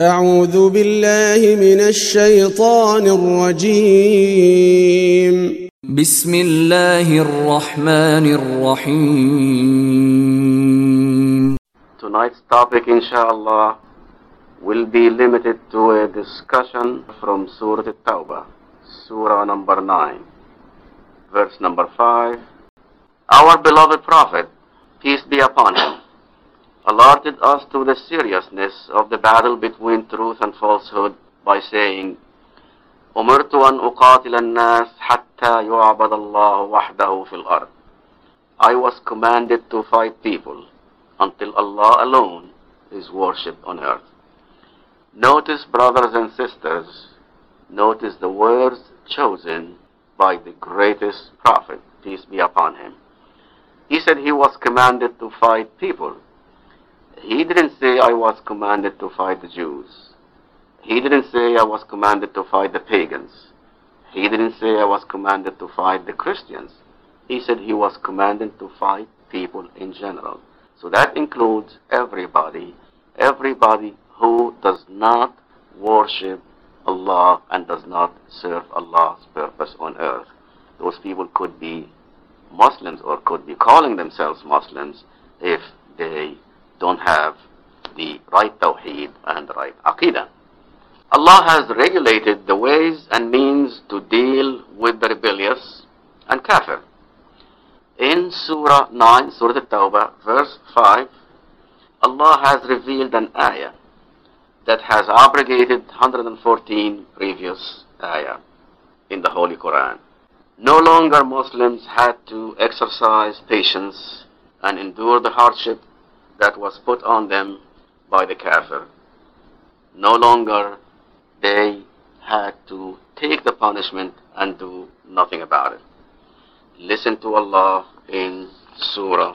أعوذ بالله من الشيطان الرجيم بسم الله الرحمن الرحيم Tonight's topic, inshallah, will be limited to a discussion from Surah At-Tawbah, Surah number 9, verse number 5. Our beloved Prophet, peace be upon him, alerted us to the seriousness of the battle between truth and falsehood by saying, أمرت أن أقاتل الناس حتى يعبد الله وحده في الأرض. I was commanded to fight people until Allah alone is worshipped on earth. Notice, brothers and sisters, notice the words chosen by the greatest prophet, peace be upon him. He said he was commanded to fight people. he didn't say I was commanded to fight the Jews. He didn't say I was commanded to fight the pagans. He didn't say I was commanded to fight the Christians. He said he was commanded to fight people in general. So that includes everybody, everybody who does not worship Allah and does not serve Allah's purpose on earth. Those people could be Muslims or could be calling themselves Muslims if they don't have the right Tawheed and the right Aqidah. Allah has regulated the ways and means to deal with the rebellious and kafir. In Surah 9, Surah At-Tawbah, verse 5, Allah has revealed an ayah that has abrogated 114 previous ayah in the Holy Quran. No longer Muslims had to exercise patience and endure the hardship that was put on them by the kafir. No longer they had to take the punishment and do nothing about it. Listen to Allah in Surah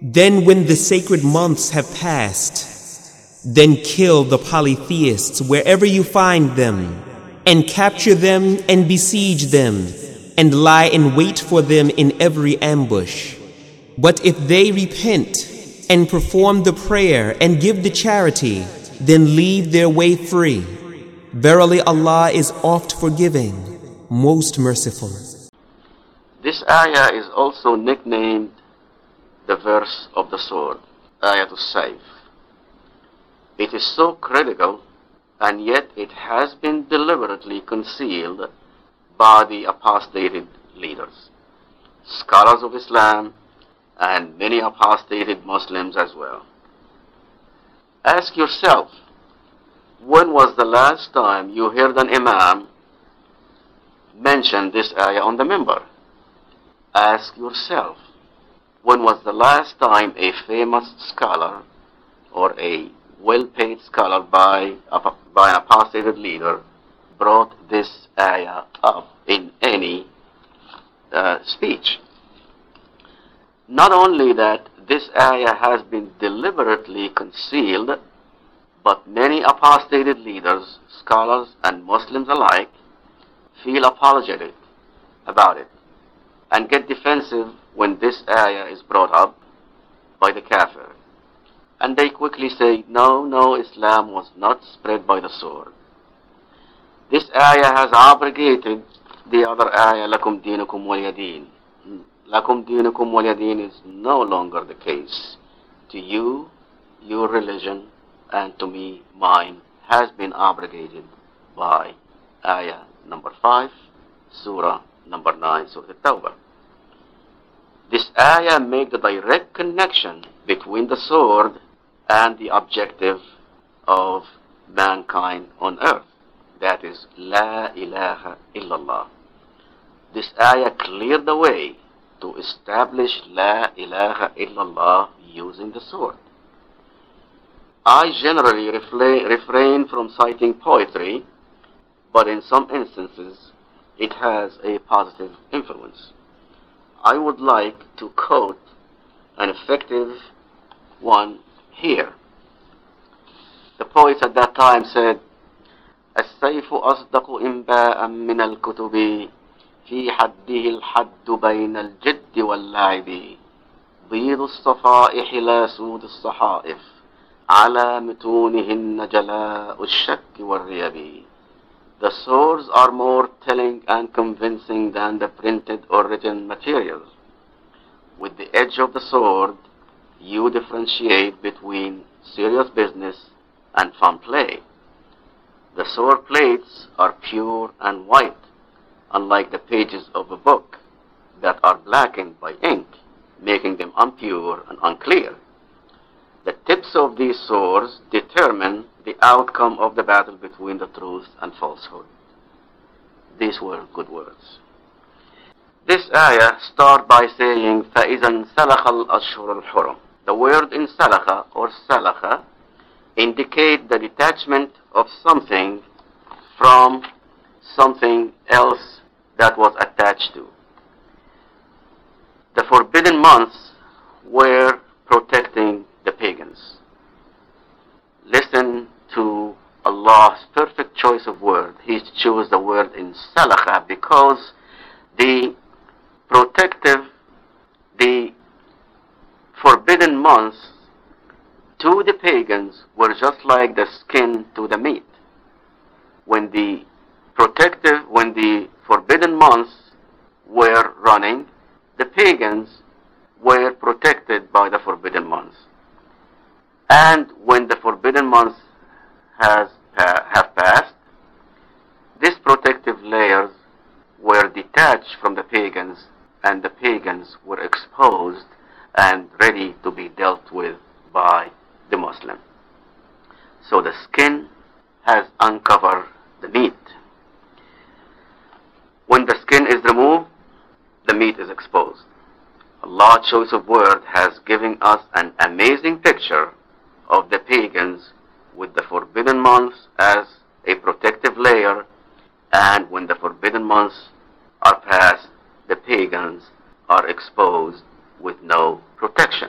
Then when the sacred months have passed, then kill the polytheists wherever you find them, and capture them and besiege them, and lie in wait for them in every ambush. But if they repent and perform the prayer and give the charity, then leave their way free. Verily, Allah is oft forgiving, most merciful. This ayah is also nicknamed the verse of the sword, ayat as-sayf. It is so critical and yet it has been deliberately concealed by the apostated leaders, scholars of Islam, and many apostated Muslims as well. Ask yourself, when was the last time you heard an imam mention this ayah on the minbar? Ask yourself, when was the last time a famous scholar or a well-paid scholar by, by an apostated leader brought this ayah up in any uh, speech? Not only that this ayah has been deliberately concealed, but many apostated leaders, scholars, and Muslims alike feel apologetic about it and get defensive when this ayah is brought up by the kafir. And they quickly say, no, no, Islam was not spread by the sword. This ayah has abrogated the other ayah, lakum dinukum waliyadin. Lakum dinukum waliyadin is no longer the case. To you, your religion, and to me, mine, has been abrogated by ayah number 5, surah number 9, surah At-Tawbah. This ayah make the direct connection between the sword and the objective of mankind on earth. That is, La ilaha illallah. This ayah cleared the way to establish La ilaha illallah using the sword. I generally refla- refrain from citing poetry, but in some instances it has a positive influence. I would like to quote an effective one here. The poets at that time said, السيف أصدق إنباء من الكتب في حده الحد بين الجد واللعب بيض الصفائح لا سود الصحائف the swords are more telling and convincing than the printed or written material. With the edge of the sword, you differentiate between serious business and fun play. The sword plates are pure and white, unlike the pages of a book that are blackened by ink, making them impure and unclear. The tips of these swords determine the outcome of the battle between the truth and falsehood. These were good words. This ayah starts by saying فَإِذَا انْسَلَخَ الْأَشْهُرُ الْحُرُمُ The word in salakha or salakha indicate the detachment of something from something else that was attached to. The forbidden months were protecting the pagans. Listen to Allah's perfect choice of word. He chose the word in salakha because the protective, the forbidden months to the pagans were just like the skin to the meat. When the protective, when the forbidden months were running, the pagans were protected by the forbidden months. And when the forbidden months has have passed, these protective layers were detached from the pagans and the pagans were exposed and ready to be dealt with by the Muslim. So the skin has uncovered the meat. When the skin is removed, the meat is exposed. Allah's choice of word has given us an amazing picture of the pagans with the forbidden months as a protective layer and when the forbidden months are passed, the pagans are exposed with no protection.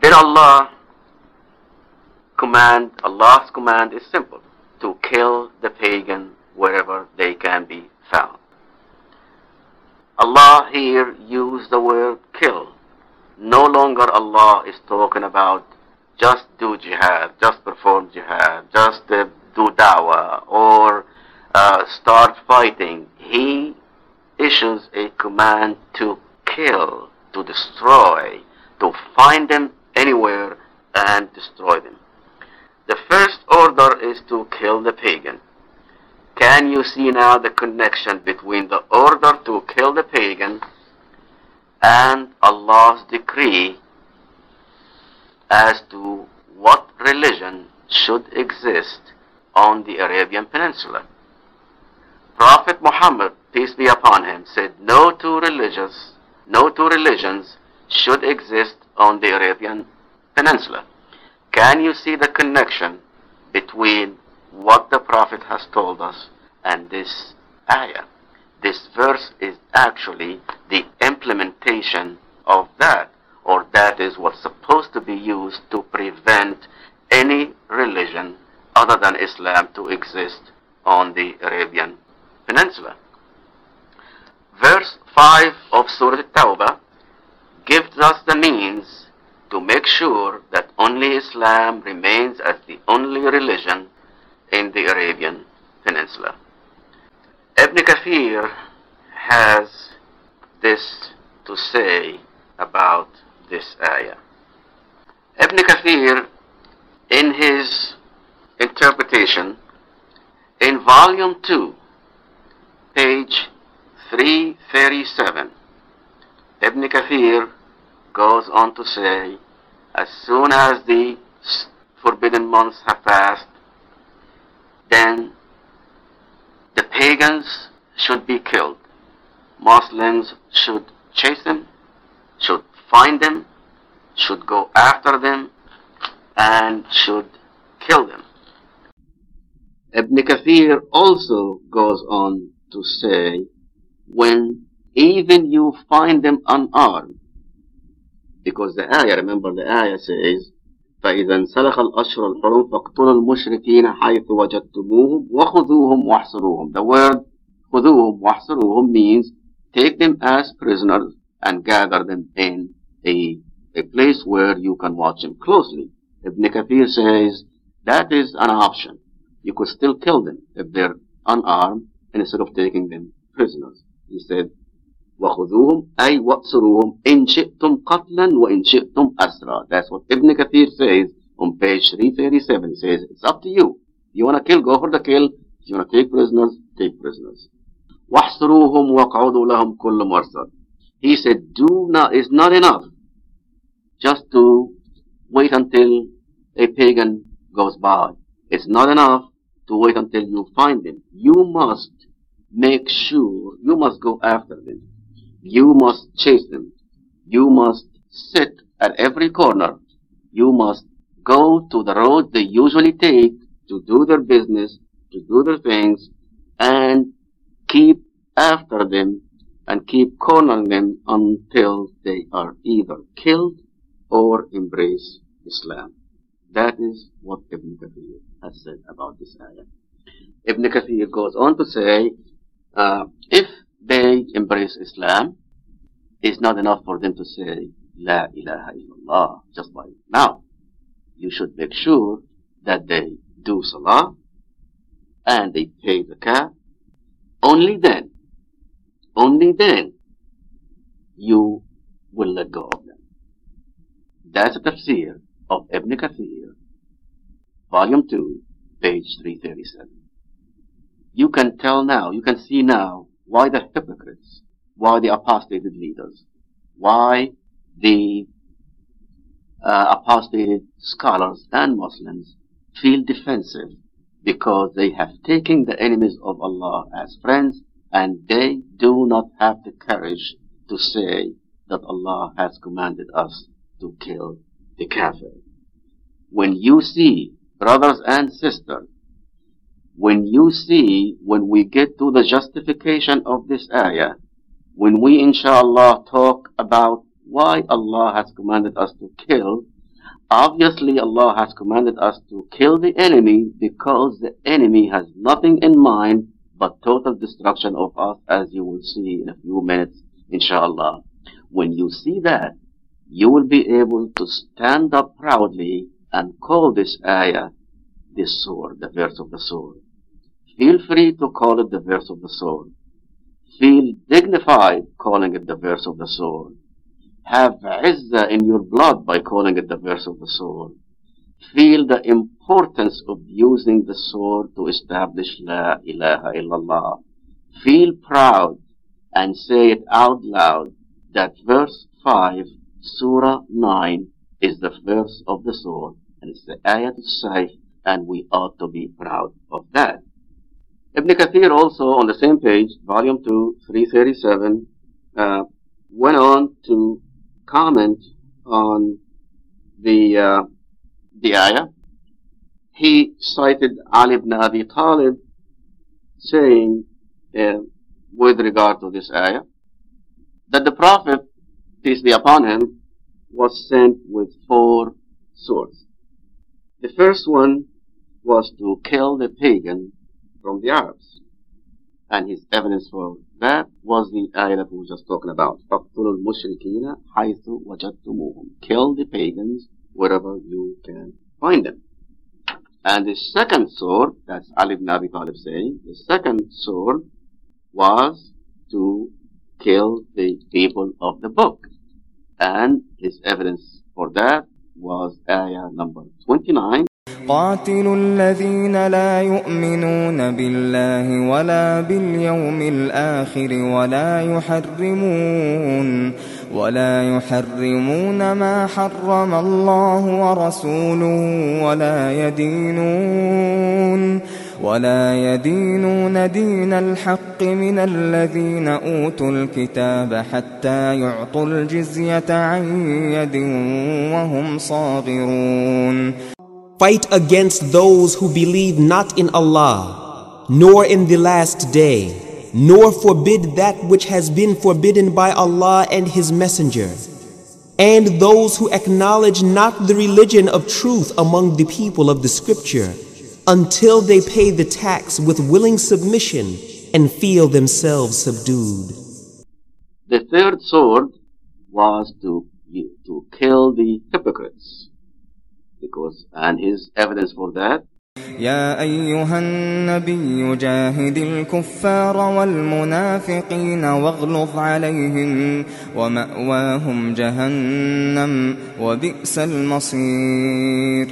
Then Allah command, Allah's command is simple, to kill the pagan wherever they can be found. Allah here used the word kill. No longer Allah is talking about just do jihad, just perform jihad, just uh, do da'wah, or uh, start fighting. He issues a command to kill, to destroy, to find them anywhere and destroy them. The first order is to kill the pagan. Can you see now the connection between the order to kill the pagan and Allah's decree as to what religion should exist on the Arabian Peninsula? Prophet Muhammad, peace be upon him, said no two religions, no two religions should exist on the Arabian Peninsula. Can you see the connection between what the Prophet has told us and this ayah? This verse is actually the implementation of that, or that is what's supposed to be used to prevent any religion other than Islam to exist on the Arabian Peninsula. Verse 5 of Surah At-Tawbah gives us the means to make sure that only Islam remains as the only religion in the Arabian Peninsula. Ibn Kathir has this to say about this ayah. Ibn Kathir, in his interpretation, in volume 2, page 337, Ibn Kathir goes on to say, as soon as the forbidden months have passed, then the pagans should be killed. Muslims should chase them, should find them, should go after them, and should kill them. Ibn Kathir also goes on to say, when even you find them unarmed, because the ayah, remember the ayah says, فإذا انسلخ الأشهر الحرم فاقتلوا المشركين حيث وجدتموهم وخذوهم واحصروهم. The word خذوهم واحصروهم means take them as prisoners and gather them in a, a place where you can watch them closely. Ibn Kathir says that is an option. You could still kill them if they're unarmed instead of taking them prisoners. He said, وخذوهم أي وأسروهم إن شئتم قتلا وإن شئتم أسرا. That's what Ibn Kathir says on page 337. He says, it's up to you. You want to kill, go for the kill. If you want to take prisoners, take prisoners. واحصروهم وقعدوا لهم كل مرصد. He said, do not, it's not enough just to wait until a pagan goes by. It's not enough to wait until you find him. You must make sure, you must go after them. You must chase them. You must sit at every corner. You must go to the road they usually take to do their business, to do their things, and keep after them and keep cornering them until they are either killed or embrace Islam. That is what Ibn Kathir has said about this ayah. Ibn Kathir goes on to say, uh, if they embrace Islam, it's not enough for them to say, La ilaha illallah, just by now. You should make sure that they do salah and they pay the zakat. Only then, only then, you will let go of them. That's the tafsir of Ibn Kathir, volume 2, page 337. You can tell now, you can see now why the hypocrites, why the apostated leaders, why the uh, apostated scholars and Muslims feel defensive because they have taken the enemies of Allah as friends and they do not have the courage to say that Allah has commanded us to kill the kafir. When you see, brothers and sisters, when you see, when we get to the justification of this ayah, when we inshallah talk about why Allah has commanded us to kill, obviously Allah has commanded us to kill the enemy because the enemy has nothing in mind but total destruction of us as you will see in a few minutes inshallah. When you see that, you will be able to stand up proudly and call this ayah the sword, the verse of the sword. Feel free to call it the verse of the sword. Feel dignified calling it the verse of the sword. Have izzah in your blood by calling it the verse of the sword. Feel the importance of using the sword to establish La ilaha illallah. Feel proud and say it out loud that verse 5, Surah 9 is the verse of the sword and it's the ayat of and we ought to be proud of that. Ibn Kathir also on the same page, volume 2, 337, uh, went on to comment on the, uh, the ayah. He cited Ali ibn Abi Talib saying, uh, with regard to this ayah, that the Prophet, peace be upon him, was sent with four swords. The first one was to kill the pagan from the Arabs. And his evidence for that was the ayah that we were just talking about. فَقْتُلُوا الْمُشْرِكِينَ حَيْثُ وَجَدْتُمُوهُم Kill the pagans wherever you can find them. And the second sword, that's Ali ibn Abi Talib saying, the second sword was to kill the people of the book. And his evidence for that was ayah number 29. قاتلوا الذين لا يؤمنون بالله ولا باليوم الآخر ولا يحرمون ولا يحرمون ما حرم الله ورسوله ولا يدينون ولا يدينون دين الحق من الذين أوتوا الكتاب حتى يعطوا الجزية عن يد وهم صاغرون Fight against those who believe not in Allah, nor in the last day, nor forbid that which has been forbidden by Allah and His Messenger, and those who acknowledge not the religion of truth among the people of the Scripture, until they pay the tax with willing submission and feel themselves subdued. The third sword was to, to kill the hypocrites Because, and his evidence for that يا أيها النبي جاهد الكفار والمنافقين واغلظ عليهم ومأواهم جهنم وبئس المصير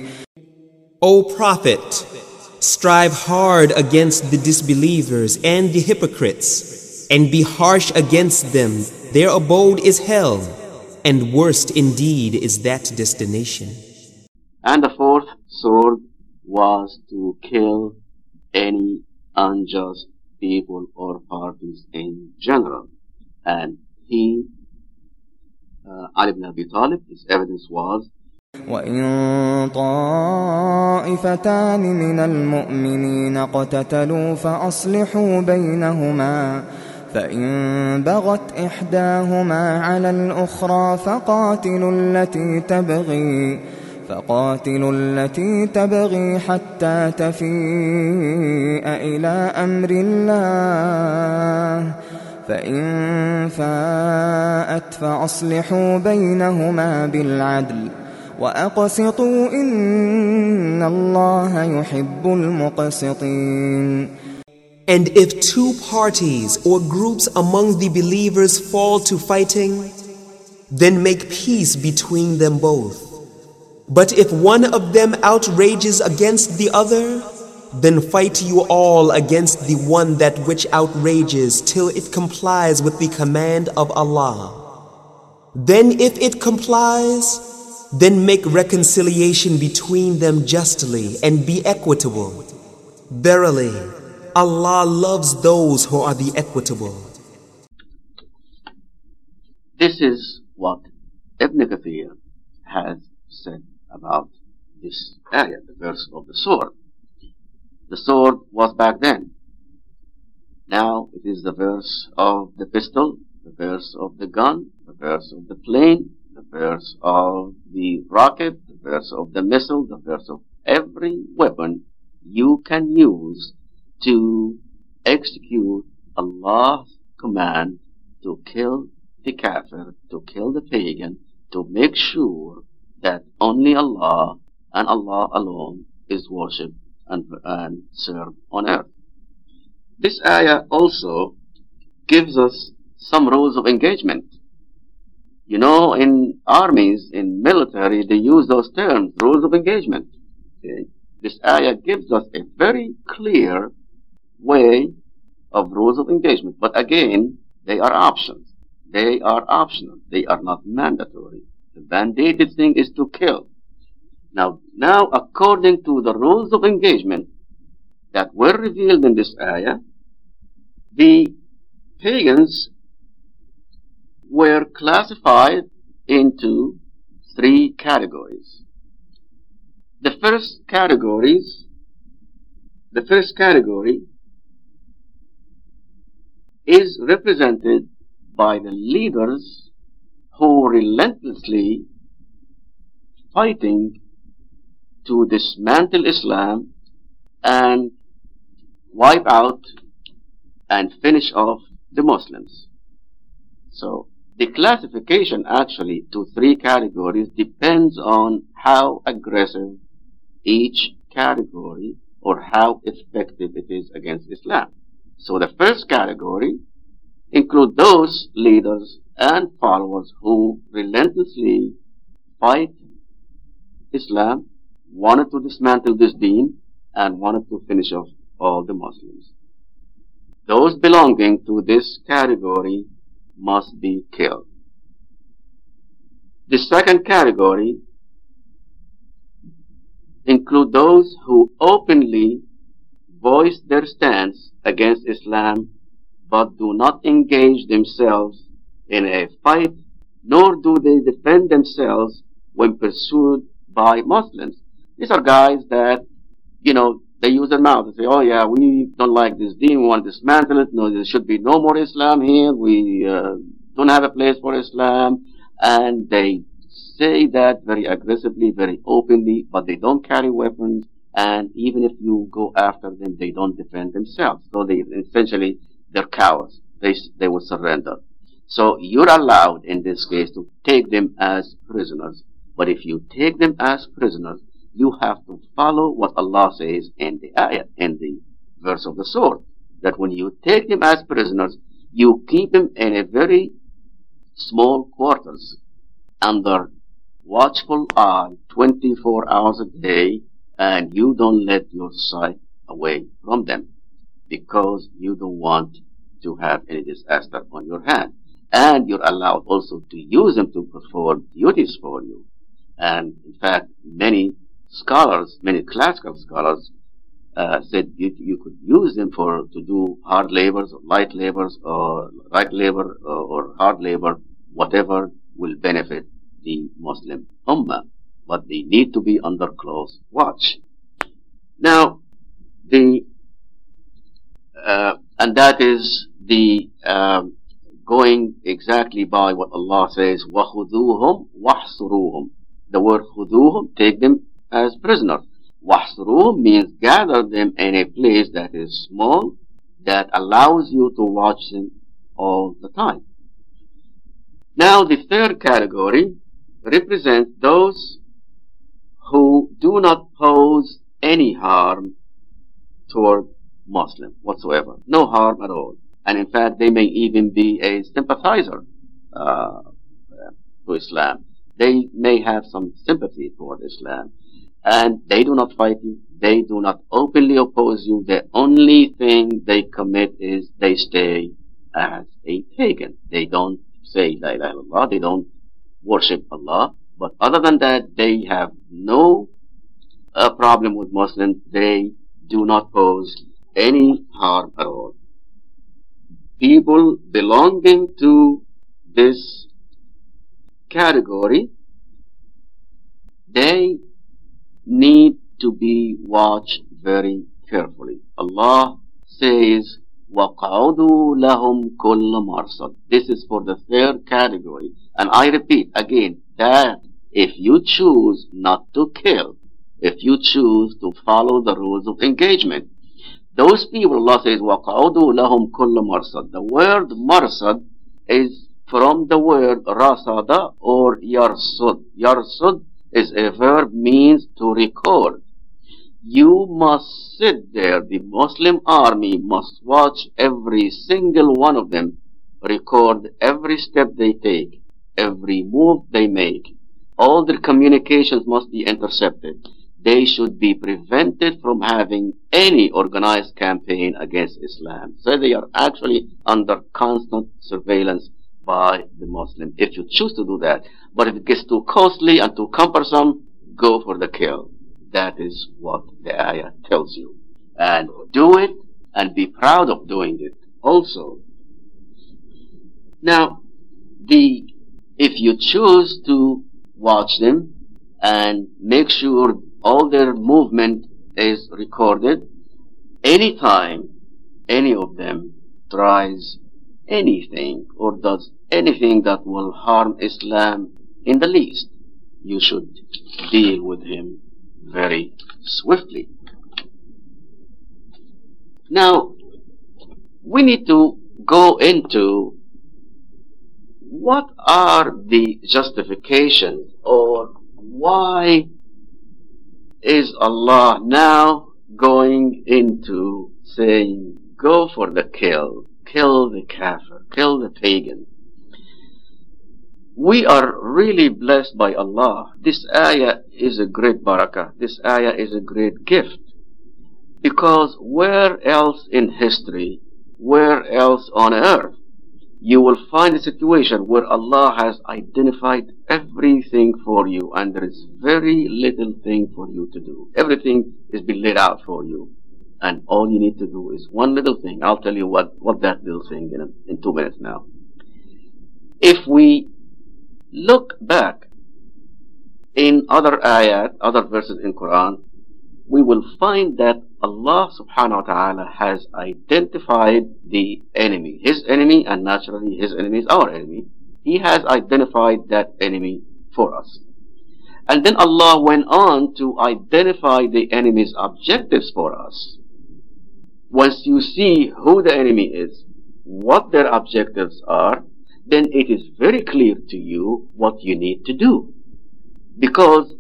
O Prophet, strive hard against the disbelievers and the hypocrites, and be harsh against them. Their abode is hell, and worst indeed is that destination. And the fourth sword was to kill any unjust people or parties in general. And he, uh, Ali ibn Abi Talib, his evidence was وإن طائفتان من المؤمنين اقتتلوا فأصلحوا بينهما فإن بغت إحداهما على الأخرى فقاتلوا التي تبغي فقاتلوا التي تبغي حتى تفيء إلى أمر الله فإن فاءت فأصلحوا بينهما بالعدل وأقسطوا إن الله يحب المقسطين And if two parties or groups among the believers fall to fighting, then make peace between them both. But if one of them outrages against the other, then fight you all against the one that which outrages till it complies with the command of Allah. Then if it complies, then make reconciliation between them justly and be equitable. Verily, Allah loves those who are the equitable. This is what Ibn Kathir has said about this area, the verse of the sword. The sword was back then. Now it is the verse of the pistol, the verse of the gun, the verse of the plane, the verse of the rocket, the verse of the missile, the verse of every weapon you can use to execute Allah's command to kill the kafir, to kill the pagan, to make sure that only Allah and Allah alone is worshipped and, and served on earth. This ayah also gives us some rules of engagement. You know, in armies, in military, they use those terms, rules of engagement. Okay? This ayah gives us a very clear way of rules of engagement. But again, they are options. They are optional. They are not mandatory. The mandated thing is to kill. Now, now, according to the rules of engagement that were revealed in this ayah, the pagans were classified into three categories. The first categories, the first category is represented by the leaders who relentlessly fighting to dismantle Islam and wipe out and finish off the Muslims. So the classification actually to three categories depends on how aggressive each category or how effective it is against Islam. So the first category include those leaders and followers who relentlessly fight Islam, wanted to dismantle this deen, and wanted to finish off all the Muslims. Those belonging to this category must be killed. The second category include those who openly voice their stance against Islam, but do not engage themselves in a fight, nor do they defend themselves when pursued by Muslims. These are guys that, you know, they use their mouth and say, oh yeah, we don't like this deen, we want to dismantle it, no, there should be no more Islam here, we uh, don't have a place for Islam, and they say that very aggressively, very openly, but they don't carry weapons, and even if you go after them, they don't defend themselves. So they essentially, they're cowards. They, they will surrender. So you're allowed in this case to take them as prisoners. But if you take them as prisoners, you have to follow what Allah says in the ayat, in the verse of the sword. That when you take them as prisoners, you keep them in a very small quarters under watchful eye 24 hours a day and you don't let your sight away from them because you don't want to have any disaster on your hand. And you're allowed also to use them to perform duties for you. And in fact, many scholars, many classical scholars, uh, said you, you, could use them for to do hard labors or light labors or light labor or, hard labor, whatever will benefit the Muslim Ummah. But they need to be under close watch. Now, the uh, and that is the um, going exactly by what Allah says, وَخُذُوهُمْ وَحْصُرُوهُمْ. The word خُذُوهُمْ, take them as prisoners. وَحْصُرُوهُمْ means gather them in a place that is small, that allows you to watch them all the time. Now the third category represents those who do not pose any harm toward Muslim whatsoever. No harm at all. And in fact, they may even be a sympathizer uh, to Islam. They may have some sympathy toward Islam. And they do not fight you. They do not openly oppose you. The only thing they commit is they stay as a pagan. They don't say La ilaha illallah. They don't worship Allah. But other than that, they have no uh, problem with Muslims. They do not pose any harm at all People belonging to this category, they need to be watched very carefully. Allah says, وَقَعُدُوا لَهُمْ كُلَّ مَرْصَدٍ This is for the third category. And I repeat again, that if you choose not to kill, if you choose to follow the rules of engagement, those people, Allah says, وَقَعُدُوا لَهُمْ كُلَّ مَرْصَدٍ The word marsad is from the word rasada or yarsud. Yarsud is a verb means to record. You must sit there. The Muslim army must watch every single one of them, record every step they take, every move they make. All their communications must be intercepted. They should be prevented from having any organized campaign against Islam. So they are actually under constant surveillance by the Muslim if you choose to do that. But if it gets too costly and too cumbersome, go for the kill. That is what the ayah tells you. And do it and be proud of doing it also. Now, the, if you choose to watch them and make sure all their movement is recorded, anytime any of them tries anything or does anything that will harm Islam in the least, you should deal with him very swiftly. Now, we need to go into what are the justifications or why is Allah now going into saying, go for the kill, kill the kafir, kill the pagan. We are really blessed by Allah. This ayah is a great barakah. This ayah is a great gift. Because where else in history, where else on earth, you will find a situation where Allah has identified everything for you and there is very little thing for you to do. Everything is been laid out for you. And all you need to do is one little thing. I'll tell you what, what that little thing in, in two minutes now. If we look back in other ayat, other verses in Quran, we will find that Allah subhanahu wa ta'ala has identified the enemy, his enemy, and naturally his enemy is our enemy. He has identified that enemy for us. And then Allah went on to identify the enemy's objectives for us. Once you see who the enemy is, what their objectives are, then it is very clear to you what you need to do. Because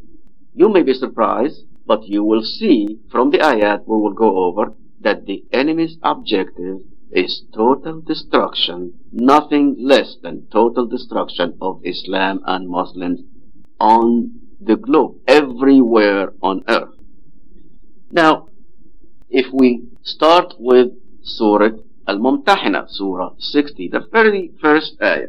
you may be surprised, but you will see from the ayat we will go over that the enemy's objective is total destruction, nothing less than total destruction of Islam and Muslims on the globe, everywhere on earth. Now, if we start with Surah Al-Mumtahina, Surah 60, the very first ayah.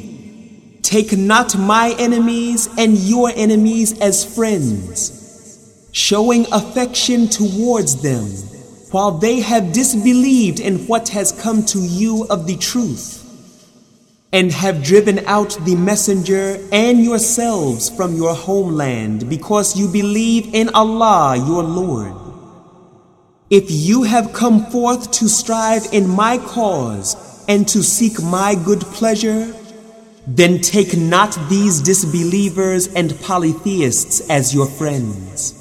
Take not my enemies and your enemies as friends, showing affection towards them, while they have disbelieved in what has come to you of the truth, and have driven out the messenger and yourselves from your homeland because you believe in Allah your Lord. If you have come forth to strive in my cause and to seek my good pleasure, then take not these disbelievers and polytheists as your friends.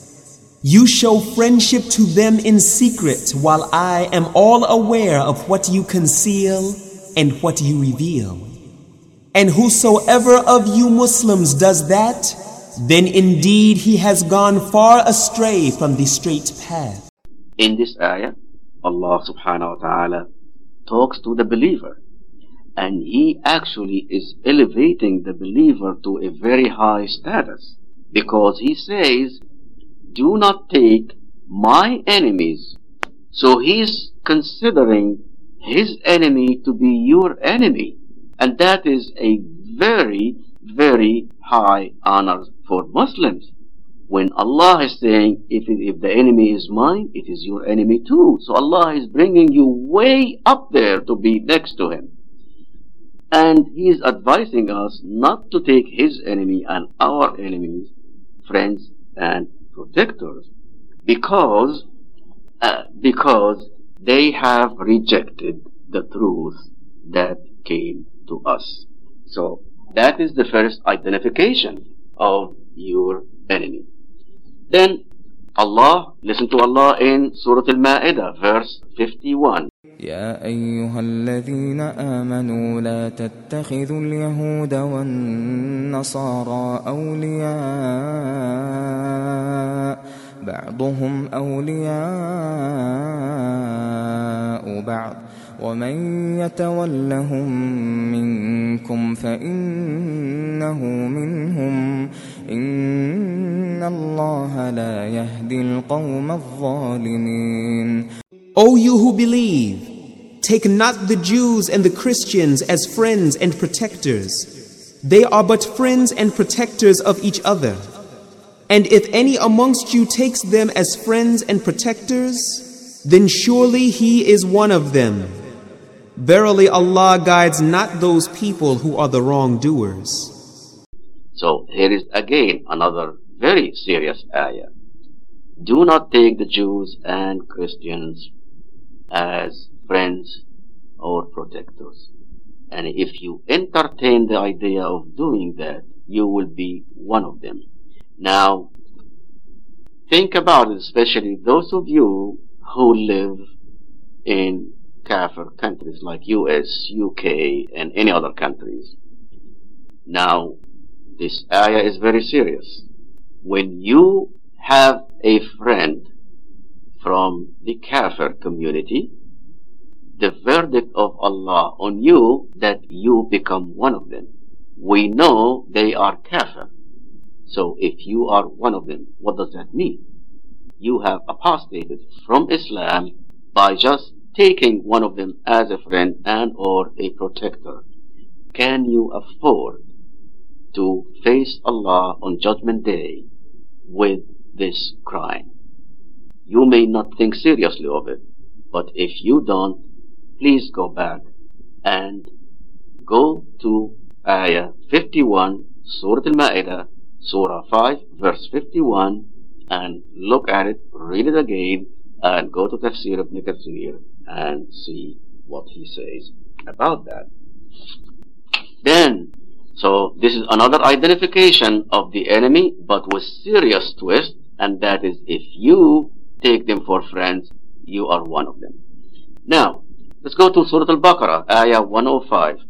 You show friendship to them in secret, while I am all aware of what you conceal and what you reveal. And whosoever of you Muslims does that, then indeed he has gone far astray from the straight path. In this ayah, Allah subhanahu wa ta'ala talks to the believer and he actually is elevating the believer to a very high status because he says, Do not take my enemies. So he's considering his enemy to be your enemy. And that is a very, very high honor for Muslims. When Allah is saying, if, if the enemy is mine, it is your enemy too. So Allah is bringing you way up there to be next to Him. And he is advising us not to take his enemy and our enemies, friends and protectors, because, uh, because they have rejected the truth that came to us. So that is the first identification of your enemy. Then Allah, listen to Allah in Surah Al-Ma'idah, verse 51. يا أيها الذين آمنوا لا تتخذوا اليهود والنصارى أولياء بعضهم أولياء بعض ومن يتولهم منكم فإنه منهم إن الله لا يهدي القوم الظالمين O you who believe, take not the Jews and the Christians as friends and protectors. They are but friends and protectors of each other. And if any amongst you takes them as friends and protectors, then surely he is one of them. Verily Allah guides not those people who are the wrongdoers. So here is again another very serious ayah. Do not take the Jews and Christians as friends or protectors. And if you entertain the idea of doing that, you will be one of them. Now, think about it, especially those of you who live in kafir countries like US, UK, and any other countries. Now, this ayah is very serious. When you have a friend from the kafir community, the verdict of Allah on you that you become one of them. We know they are kafir. So if you are one of them, what does that mean? You have apostated from Islam by just taking one of them as a friend and or a protector. Can you afford to face Allah on judgment day with this crime? You may not think seriously of it, but if you don't, please go back and go to Ayah 51, Surah Al-Ma'idah, Surah 5, verse 51, and look at it, read it again, and go to Tafsir ibn Kathir and see what he says about that. Then, so this is another identification of the enemy, but with serious twist, and that is if you take them for friends, you are one of them. Now, let's go to Surah Al-Baqarah, Ayah 105.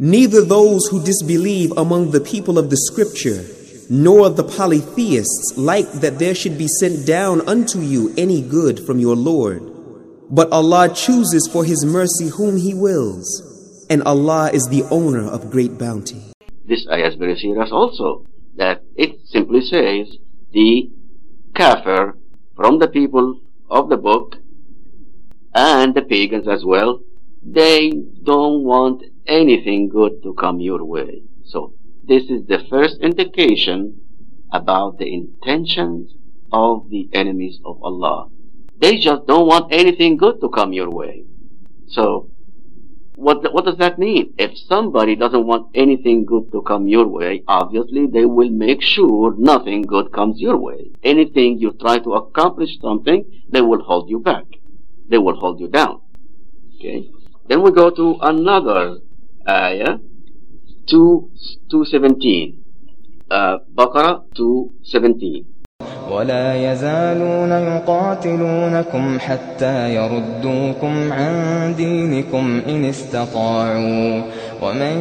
Neither those who disbelieve among the people of the scripture, nor the polytheists like that there should be sent down unto you any good from your Lord. But Allah chooses for His mercy whom He wills, and Allah is the owner of great bounty. This ayah is very serious also, that it simply says the kafir from the people of the book and the pagans as well, they don't want anything good to come your way. So this is the first indication about the intentions of the enemies of Allah. They just don't want anything good to come your way. So what, what does that mean? If somebody doesn't want anything good to come your way, obviously they will make sure nothing good comes your way. Anything you try to accomplish something, they will hold you back. They will hold you down. Okay? Then we go to another ayah 2 217 uh, Baqarah 217 ولا يزالون يقاتلونكم حتى يردوكم عن دينكم إن استطاعوا. ومن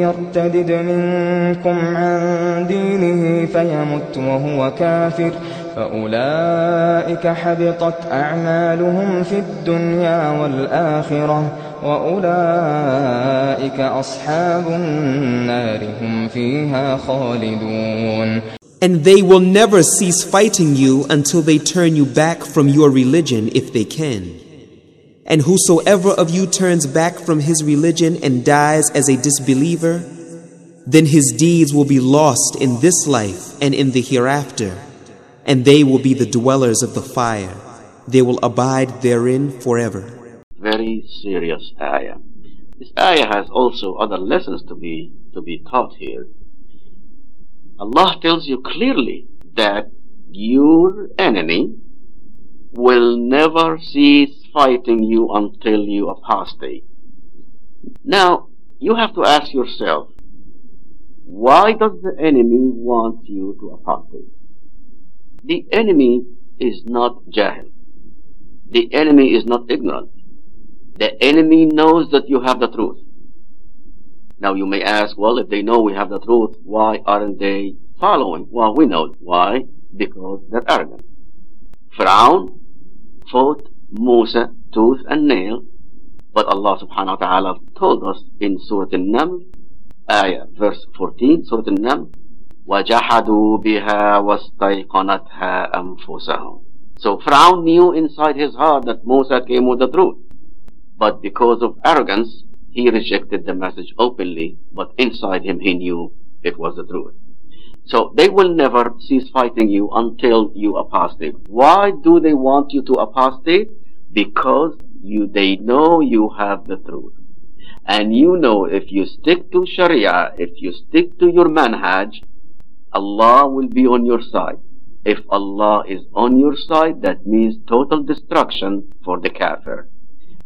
يرتدد منكم عن دينه فيمت وهو كافر. فأولئك حبطت أعمالهم في الدنيا والآخرة. وأولئك أصحاب النار هم فيها خالدون And they will never cease fighting you until they turn you back from your religion if they can. And whosoever of you turns back from his religion and dies as a disbeliever, then his deeds will be lost in this life and in the hereafter, and they will be the dwellers of the fire. They will abide therein forever very serious ayah. This ayah has also other lessons to be to be taught here. Allah tells you clearly that your enemy will never cease fighting you until you apostate. Now, you have to ask yourself, why does the enemy want you to apostate? The enemy is not jahil. The enemy is not ignorant. The enemy knows that you have the truth. Now you may ask, well, if they know we have the truth, why aren't they following? Well, we know why. Because they're arrogant. Pharaoh fought Musa tooth and nail, but Allah subhanahu wa ta'ala told us in Surah An-Naml, ayah, verse 14, Surah An-Naml, وَجَحَدُوا بِهَا وَاسْتَيْقَنَتْهَا أَنفُسَهُمْ So Pharaoh knew inside his heart that Musa came with the truth but because of arrogance, he rejected the message openly, but inside him he knew it was the truth. So they will never cease fighting you until you apostate. Why do they want you to apostate? Because you, they know you have the truth. And you know if you stick to Sharia, if you stick to your manhaj, Allah will be on your side. If Allah is on your side, that means total destruction for the kafir.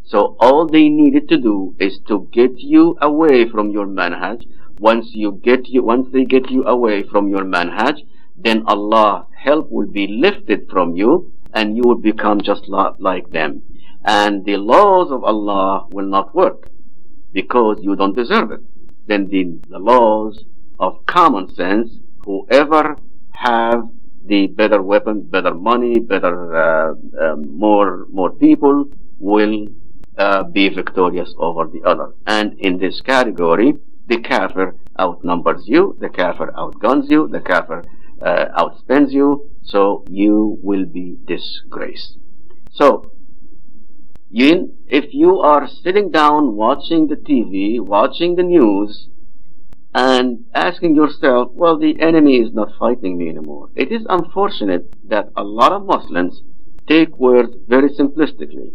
So all they needed to do is to get you away from your manhaj. Once you get you, once they get you away from your manhaj, then Allah's help will be lifted from you and you will become just like them. And the laws of Allah will not work because you don't deserve it. Then the, the laws of common sense, whoever have the better weapon, better money, better, uh, uh, more, more people will uh, be victorious over the other. And in this category, the kafir outnumbers you, the kafir outguns you, the kafir uh, outspends you, so you will be disgraced. So, you, if you are sitting down watching the TV, watching the news, and asking yourself, well, the enemy is not fighting me anymore. It is unfortunate that a lot of Muslims take words very simplistically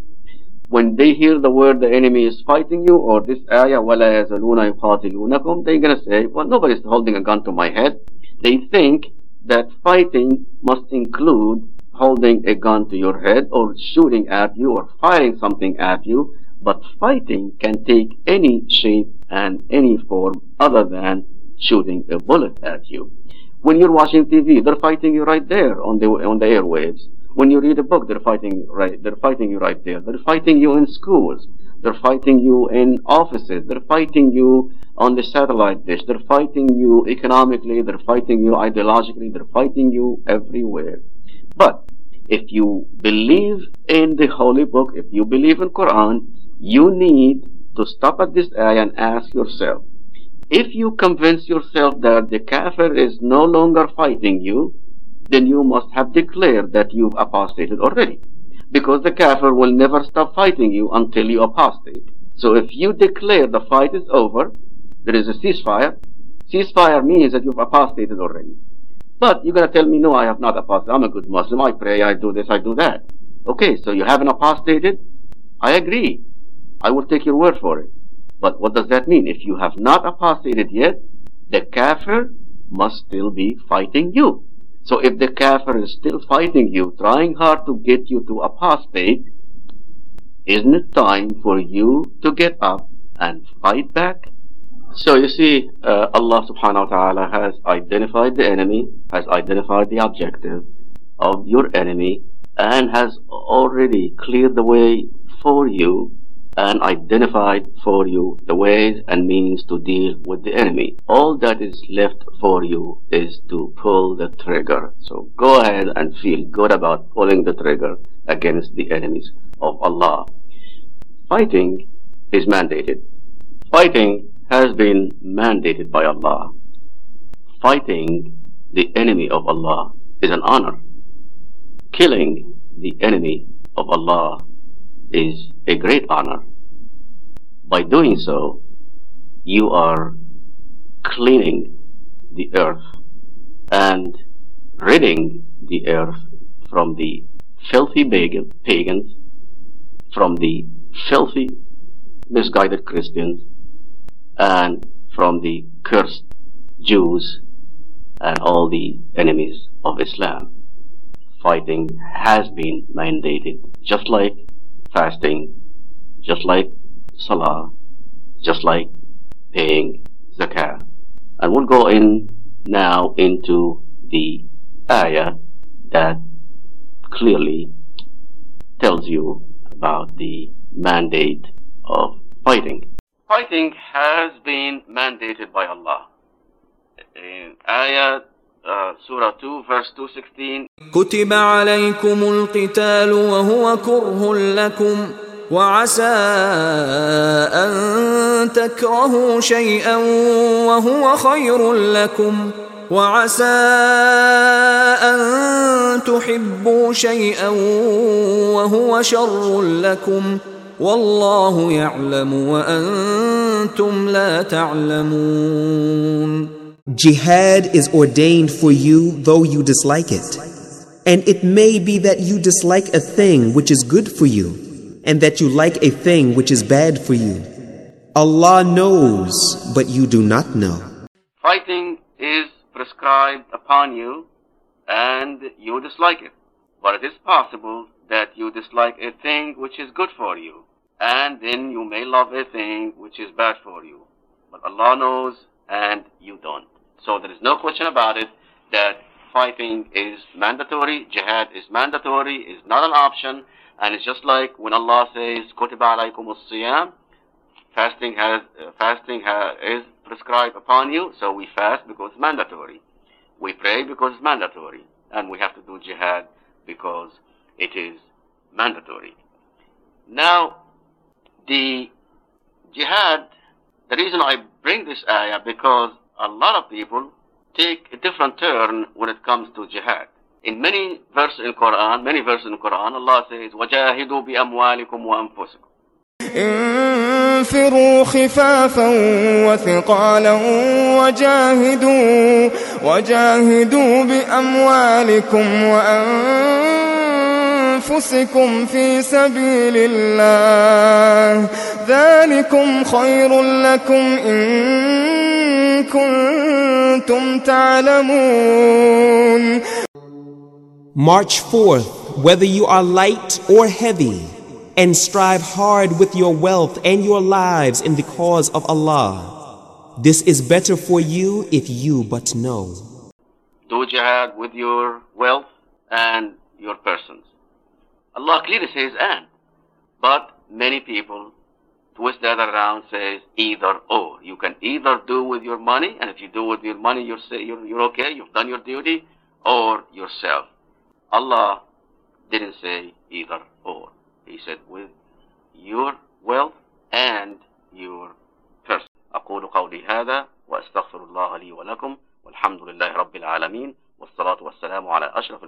When they hear the word the enemy is fighting you or this ayah, وَلَا يَزَلُونَ يُقَاتِلُونَكُمْ, they're going to say, well, nobody's holding a gun to my head. They think that fighting must include holding a gun to your head or shooting at you or firing something at you, but fighting can take any shape and any form other than shooting a bullet at you. When you're watching TV, they're fighting you right there on the on the airwaves. When you read a book, they're fighting right they're fighting you right there. They're fighting you in schools. They're fighting you in offices. They're fighting you on the satellite dish. They're fighting you economically. They're fighting you ideologically. They're fighting you everywhere. But if you believe in the holy book, if you believe in Quran, you need to stop at this ayah and ask yourself, if you convince yourself that the kafir is no longer fighting you, then you must have declared that you've apostated already. Because the kafir will never stop fighting you until you apostate. So if you declare the fight is over, there is a ceasefire, ceasefire means that you've apostated already. But you're going to tell me, no, I have not apostated. I'm a good Muslim. I pray, I do this, I do that. Okay, so you haven't apostated? I agree. I will take your word for it. But what does that mean? If you have not apostated yet, the kafir must still be fighting you. So if the kafir is still fighting you, trying hard to get you to apostate, isn't it time for you to get up and fight back? So you see, uh, Allah subhanahu wa ta'ala has identified the enemy, has identified the objective of your enemy, and has already cleared the way for you and identified for you the ways and means to deal with the enemy. All that is left for you is to pull the trigger. So go ahead and feel good about pulling the trigger against the enemies of Allah. Fighting is mandated. Fighting has been mandated by Allah. Fighting the enemy of Allah is an honor. Killing the enemy of Allah is a great honor. By doing so, you are cleaning the earth and ridding the earth from the filthy pagans, from the filthy misguided Christians, and from the cursed Jews and all the enemies of Islam. Fighting has been mandated, just like fasting, just like salah, just like paying zakah. And we'll go in now into the ayah that clearly tells you about the mandate of fighting. Fighting has been mandated by Allah. In ayah uh, Surah 2 verse 216 كتب عليكم القتال وهو كره لكم وعسى أن تكرهوا شيئا وهو خير لكم وعسى أن تحبوا شيئا وهو شر لكم. والله يعلم وأنتم لا تعلمون. Jihad is ordained for you though you dislike it. And it may be that you dislike a thing which is good for you, and that you like a thing which is bad for you. Allah knows, but you do not know. Fighting is prescribed upon you and you dislike it. But it is possible that you dislike a thing which is good for you and then you may love a thing which is bad for you. But Allah knows and you don't. So there is no question about it that fighting is mandatory, jihad is mandatory, is not an option, and it's just like when Allah says, كُتِبَ عَلَيْكُمُ الصِّيَامِ Fasting has uh, fasting ha- is prescribed upon you, so we fast because it's mandatory. We pray because it's mandatory, and we have to do jihad because it is mandatory. Now, the jihad, the reason I bring this ayah because a lot of people take a different turn when it comes to jihad. In many verses in Quran, many verses in Quran, Allah says, وَجَاهِدُوا بِأَمْوَالِكُمْ وَأَنفُسِكُمْ انفروا خفافا وثقالا وجاهدوا وجاهدوا بأموالكم وأنفسكم في سبيل الله ذلكم خير لكم إن كنتم تعلمون March forth, whether you are light or heavy, and strive hard with your wealth and your lives in the cause of Allah. This is better for you if you but know. Do jihad with your wealth and your persons. Allah clearly says and. But many people twist that around, says either or. You can either do with your money, and if you do with your money, you're, say, you're, you're okay, you've done your duty, or yourself. Allah didn't say either or. He said with your wealth and your person. أقول قولي هذا وأستغفر الله لي ولكم والحمد لله رب العالمين والصلاة والسلام على أشرف